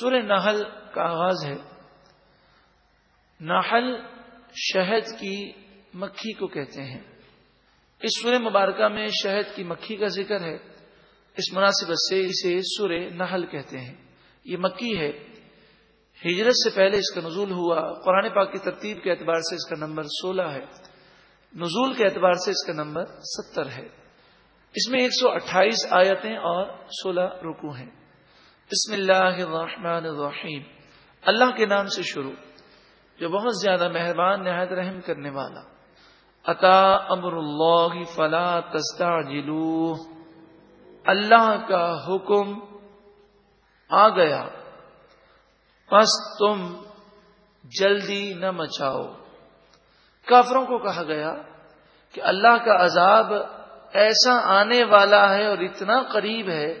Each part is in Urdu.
سورہ نحل کا آغاز ہے۔ نحل شہد کی مکھی کو کہتے ہیں۔ اس سورہ مبارکہ میں شہد کی مکھی کا ذکر ہے۔ اس مناسبت سے اسے سورہ نحل کہتے ہیں۔ یہ مکی ہے۔ ہجرت سے پہلے اس کا نزول ہوا۔ قرآن پاک کی ترتیب کے اعتبار سے اس کا نمبر سولہ ہے۔ نزول کے اعتبار سے اس کا نمبر ستر ہے۔ اس میں ایک سو اٹھائیس آیتیں اور سولہ رکو ہیں۔ بسم اللہ الرحمن الرحیم۔ اللہ کے نام سے شروع، جو بہت زیادہ مہربان، نہایت رحم کرنے والا۔ عطا امر اللہ فلا تستا اللہ کا حکم آ گیا۔ بس تم جلدی نہ مچاؤ۔ کافروں کو کہا گیا کہ اللہ کا عذاب ایسا آنے والا ہے اور اتنا قریب ہے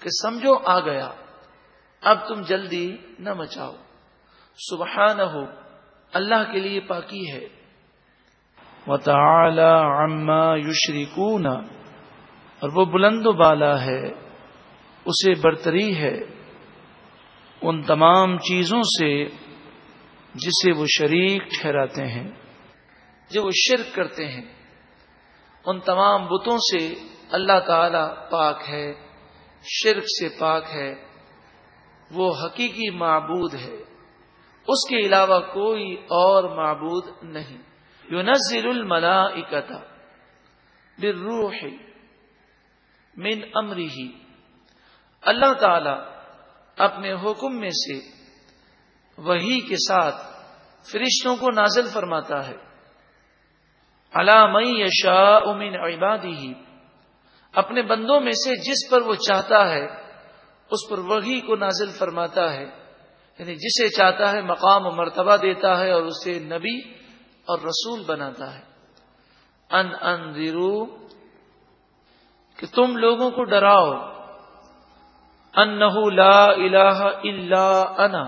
کہ سمجھو آ گیا۔ اب تم جلدی نہ مچاؤ۔ سبحان ہو اللہ کے لیے پاکی ہے۔ عما یشرکون، اور وہ بلند و بالا ہے، اسے برتری ہے۔ ان تمام چیزوں سے جسے وہ شریک ٹھہراتے ہیں، جو وہ شرک کرتے ہیں۔ ان تمام بتوں سے اللہ تعالی پاک ہے، شرک سے پاک ہے۔ وہ حقیقی معبود ہے۔ اس کے علاوہ کوئی اور معبود نہیں۔ یو نزل الملا اکتا من امری اللہ تعالی اپنے حکم میں سے وہی کے ساتھ فرشتوں کو نازل فرماتا ہے۔ علام یشا امین عبادی ہی اپنے بندوں میں سے جس پر وہ چاہتا ہے اس پر وہی کو نازل فرماتا ہے یعنی جسے چاہتا ہے مقام و مرتبہ دیتا ہے اور اسے نبی اور رسول بناتا ہے۔ ان ان کہ تم لوگوں کو ڈراؤ۔ ان لا الہ الا انا۔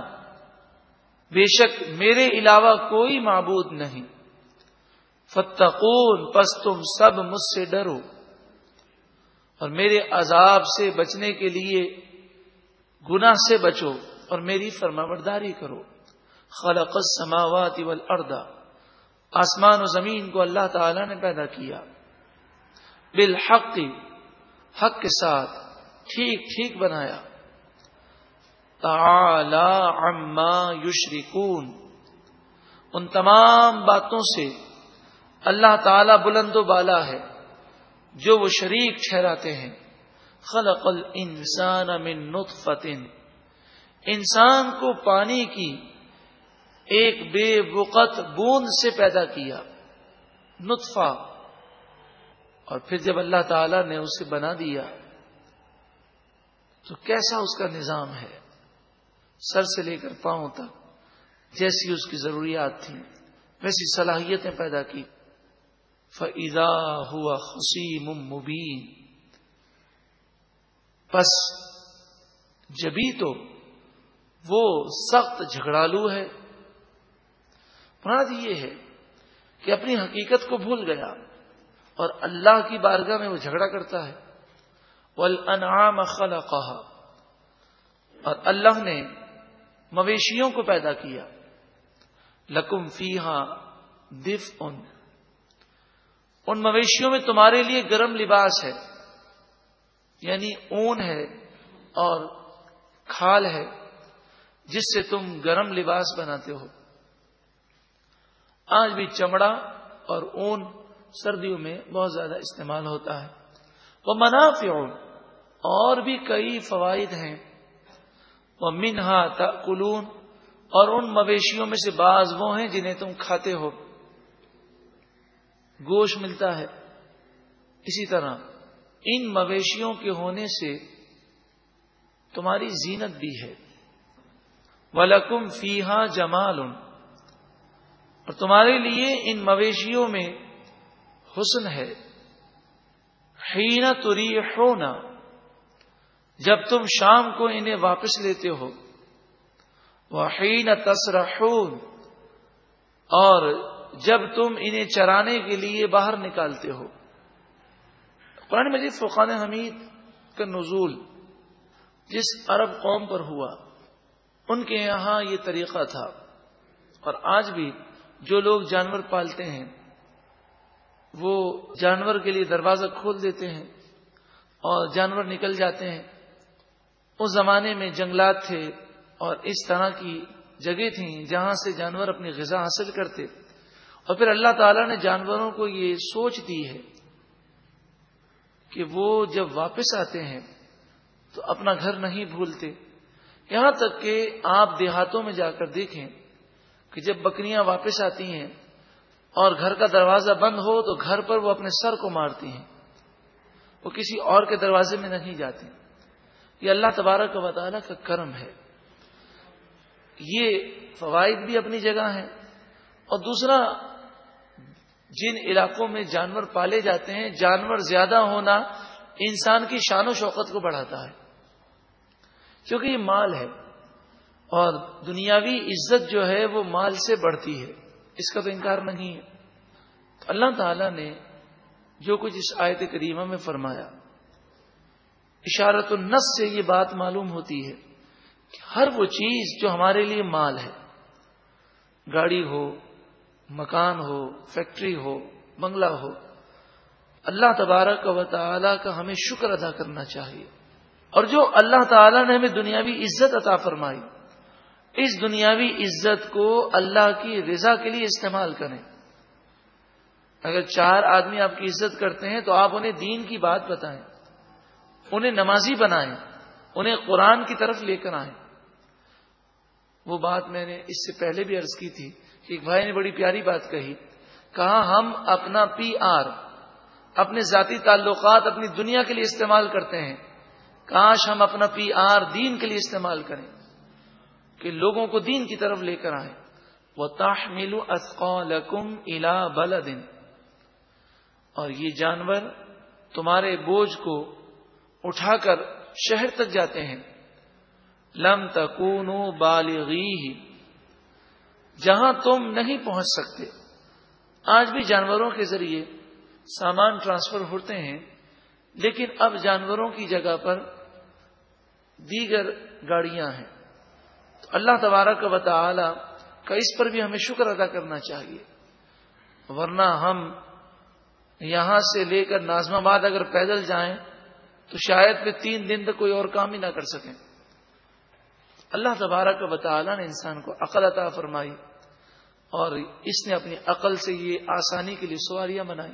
بے شک میرے علاوہ کوئی معبود نہیں۔ فتقون پس تم سب مجھ سے ڈرو۔ اور میرے عذاب سے بچنے کے لیے گناہ سے بچو اور میری فرما برداری کرو۔ خلق السماوات والارض۔ آسمان و زمین کو اللہ تعالی نے پیدا کیا۔ بالحق، حق کے ساتھ ٹھیک ٹھیک بنایا۔ تعالی عما یشرکون۔ ان تمام باتوں سے اللہ تعالی بلند و بالا ہے جو وہ شریک ٹھہراتے ہیں۔ خلق الانسان من نطفت انسان کو پانی کی ایک بے وقت بوند سے پیدا کیا، نطفہ۔ اور پھر جب اللہ تعالی نے اسے بنا دیا، تو کیسا اس کا نظام ہے؟ سر سے لے کر پاؤں تک، جیسی اس کی ضروریات تھیں، ویسی صلاحیتیں پیدا کی۔ فضا ہوا خسیم مبین پس جبھی تو وہ سخت جھگڑالو ہے۔ مراد یہ ہے کہ اپنی حقیقت کو بھول گیا اور اللہ کی بارگاہ میں وہ جھگڑا کرتا ہے۔ ولانعام خلقها۔ اور اللہ نے مویشیوں کو پیدا کیا۔ لکم فیحا دف ان مویشیوں میں تمہارے لیے گرم لباس ہے۔ یعنی اون ہے اور کھال ہے جس سے تم گرم لباس بناتے ہو۔ آج بھی چمڑا اور اون سردیوں میں بہت زیادہ استعمال ہوتا ہے۔ وہ منافع اور بھی کئی فوائد ہیں۔ وہ منہا تلون اور ان مویشیوں میں سے بعض وہ ہیں جنہیں تم کھاتے ہو۔ گوشت ملتا ہے۔ اسی طرح ان مویشیوں کے ہونے سے تمہاری زینت بھی ہے۔ ولکم فیحا جمال۔ اور تمہارے لیے ان مویشیوں میں حسن ہے۔ حین تری ہونا جب تم شام کو انہیں واپس لیتے ہو۔ وہ حین تصرحون اور جب تم انہیں چرانے کے لیے باہر نکالتے ہو۔ قرآن مجید فقان حمید کا نزول جس عرب قوم پر ہوا، ان کے یہاں یہ طریقہ تھا۔ اور آج بھی جو لوگ جانور پالتے ہیں، وہ جانور کے لیے دروازہ کھول دیتے ہیں اور جانور نکل جاتے ہیں۔ اس زمانے میں جنگلات تھے اور اس طرح کی جگہ تھیں جہاں سے جانور اپنی غذا حاصل کرتے۔ اور پھر اللہ تعالی نے جانوروں کو یہ سوچ دی ہے کہ وہ جب واپس آتے ہیں تو اپنا گھر نہیں بھولتے۔ یہاں تک کہ آپ دیہاتوں میں جا کر دیکھیں کہ جب بکریاں واپس آتی ہیں اور گھر کا دروازہ بند ہو تو گھر پر وہ اپنے سر کو مارتی ہیں۔ وہ کسی اور کے دروازے میں نہیں جاتی یہ اللہ تبارک و تعالیٰ کا کرم ہے۔ یہ فوائد بھی اپنی جگہ ہیں۔ اور دوسرا جن علاقوں میں جانور پالے جاتے ہیں، جانور زیادہ ہونا انسان کی شان و شوقت کو بڑھاتا ہے۔ کیونکہ یہ مال ہے اور دنیاوی عزت جو ہے وہ مال سے بڑھتی ہے، اس کا تو انکار نہیں ہے۔ تو اللہ تعالی نے جو کچھ اس آیت کریمہ میں فرمایا، اشارت النس سے یہ بات معلوم ہوتی ہے کہ ہر وہ چیز جو ہمارے لیے مال ہے، گاڑی ہو مکان ہو، فیکٹری ہو، بنگلہ ہو، اللہ تبارک و تعالی کا ہمیں شکر ادا کرنا چاہیے۔ اور جو اللہ تعالی نے ہمیں دنیاوی عزت عطا فرمائی، اس دنیاوی عزت کو اللہ کی رضا کے لیے استعمال کریں۔ اگر چار آدمی آپ کی عزت کرتے ہیں تو آپ انہیں دین کی بات بتائیں، انہیں نمازی بنائیں، انہیں قرآن کی طرف لے کر آئیں۔ وہ بات میں نے اس سے پہلے بھی عرض کی تھی۔ ایک بھائی نے بڑی پیاری بات کہی کہا ہم اپنا پی آر، اپنے ذاتی تعلقات، اپنی دنیا کے لیے استعمال کرتے ہیں، کاش ہم اپنا پی آر دین کے لیے استعمال کریں، کہ لوگوں کو دین کی طرف لے کر آئیں۔ وہ تاش ملو الا بلدن اور یہ جانور تمہارے بوجھ کو اٹھا کر شہر تک جاتے ہیں۔ لم تکون بالغی جہاں تم نہیں پہنچ سکتے۔ آج بھی جانوروں کے ذریعے سامان ٹرانسفر ہوتے ہیں، لیکن اب جانوروں کی جگہ پر دیگر گاڑیاں ہیں۔ تو اللہ تبارک و تعالی کا اس پر بھی ہمیں شکر ادا کرنا چاہیے۔ ورنہ ہم یہاں سے لے کر نازم آباد اگر پیدل جائیں، تو شاید پھر تین دن تک کوئی اور کام ہی نہ کر سکیں۔ اللہ تبارک و تعالی نے انسان کو عقل عطا فرمائی۔ اور اس نے اپنی عقل سے یہ آسانی کے لیے سواریاں بنائی۔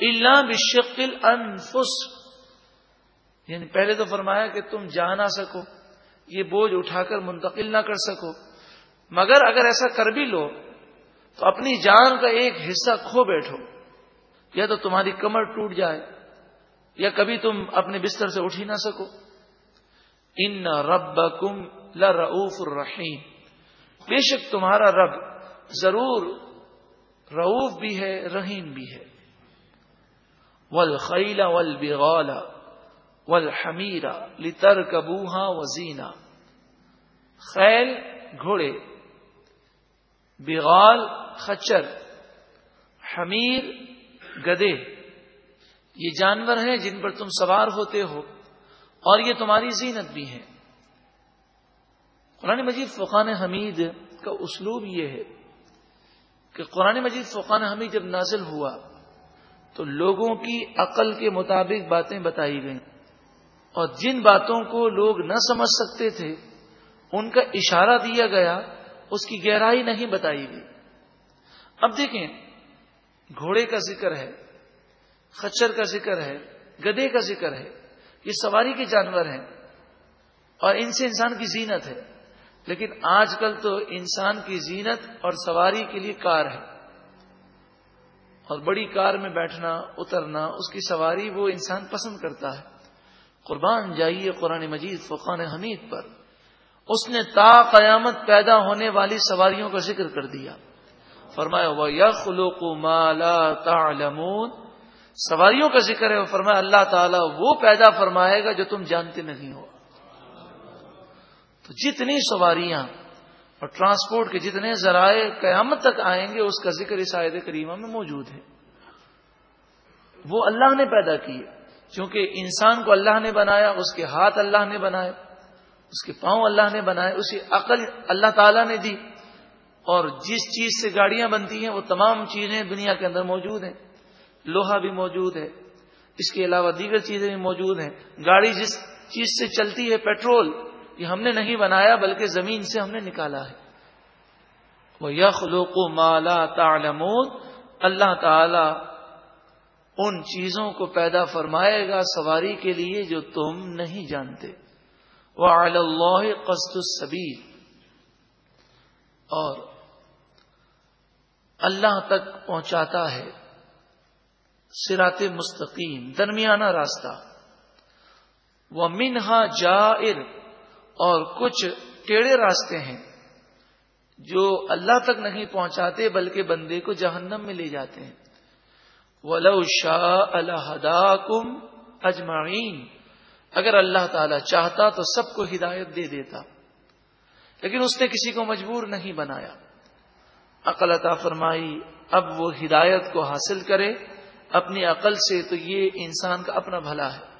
اللہ بشکل انفس یعنی پہلے تو فرمایا کہ تم جا نہ سکو، یہ بوجھ اٹھا کر منتقل نہ کر سکو۔ مگر اگر ایسا کر بھی لو، تو اپنی جان کا ایک حصہ کھو بیٹھو۔ یا تو تمہاری کمر ٹوٹ جائے، یا کبھی تم اپنے بستر سے اٹھ ہی نہ سکو۔ ان رب کم الرحیم۔ بے شک تمہارا رب ضرور رعوف بھی ہے، رحیم بھی ہے۔ ول خیلا ول بغالا ول حمیرا لتر کبوہا وزینا خیل، گھوڑے، بغال، خچر، حمیر، گدے۔ یہ جانور ہیں جن پر تم سوار ہوتے ہو اور یہ تمہاری زینت بھی ہے قرآن مجید فقان حمید کا اسلوب یہ ہے کہ قرآن مجید فقان حمید جب نازل ہوا تو لوگوں کی عقل کے مطابق باتیں بتائی گئیں اور جن باتوں کو لوگ نہ سمجھ سکتے تھے، ان کا اشارہ دیا گیا، اس کی گہرائی نہیں بتائی گئی۔ اب دیکھیں، گھوڑے کا ذکر ہے، خچر کا ذکر ہے گدے کا ذکر ہے، یہ سواری کے جانور ہیں اور ان سے انسان کی زینت ہے۔ لیکن آج کل تو انسان کی زینت اور سواری کے لیے کار ہے۔ اور بڑی کار میں بیٹھنا، اترنا، اس کی سواری وہ انسان پسند کرتا ہے۔ قربان جائیے قرآن مجید فقان حمید پر۔ اس نے تا قیامت پیدا ہونے والی سواریوں کا ذکر کر دیا۔ فرمایا وہ یخلوق مالا تعلمون۔ سواریوں کا ذکر ہے فرمایا، اللہ تعالیٰ وہ پیدا فرمائے گا جو تم جانتے نہیں ہو۔ تو جتنی سواریاں اور ٹرانسپورٹ کے جتنے ذرائع قیامت تک آئیں گے، اس کا ذکر اس عائد کریمہ میں موجود ہے۔ وہ اللہ نے پیدا کیے کیونکہ انسان کو اللہ نے بنایا، اس کے ہاتھ اللہ نے بنائے، اس کے پاؤں اللہ نے بنائے اسے عقل اللہ تعالی نے دی۔ اور جس چیز سے گاڑیاں بنتی ہیں، وہ تمام چیزیں دنیا کے اندر موجود ہیں۔ لوہا بھی موجود ہے۔ اس کے علاوہ دیگر چیزیں بھی موجود ہیں۔ گاڑی جس چیز سے چلتی ہے، پیٹرول یہ ہم نے نہیں بنایا بلکہ زمین سے ہم نے نکالا ہے۔ وہ یخلوق مالا تعلمون۔ اللہ تعالی ان چیزوں کو پیدا فرمائے گا سواری کے لیے جو تم نہیں جانتے۔ وہ اللہ قسط السبیل اور اللہ تک پہنچاتا ہے۔ سرات مستقیم۔ درمیانہ راستہ۔ وہ منہا جائر۔ اور کچھ ٹیڑے راستے ہیں جو اللہ تک نہیں پہنچاتے بلکہ بندے کو جہنم میں لے جاتے ہیں۔ ولو شاہ اللہ کم اجمعین اگر اللہ تعالی چاہتا تو سب کو ہدایت دے دیتا۔ لیکن اس نے کسی کو مجبور نہیں بنایا۔ عقل عطا فرمائی، اب وہ ہدایت کو حاصل کرے۔ اپنی عقل سے تو یہ انسان کا اپنا بھلا ہے۔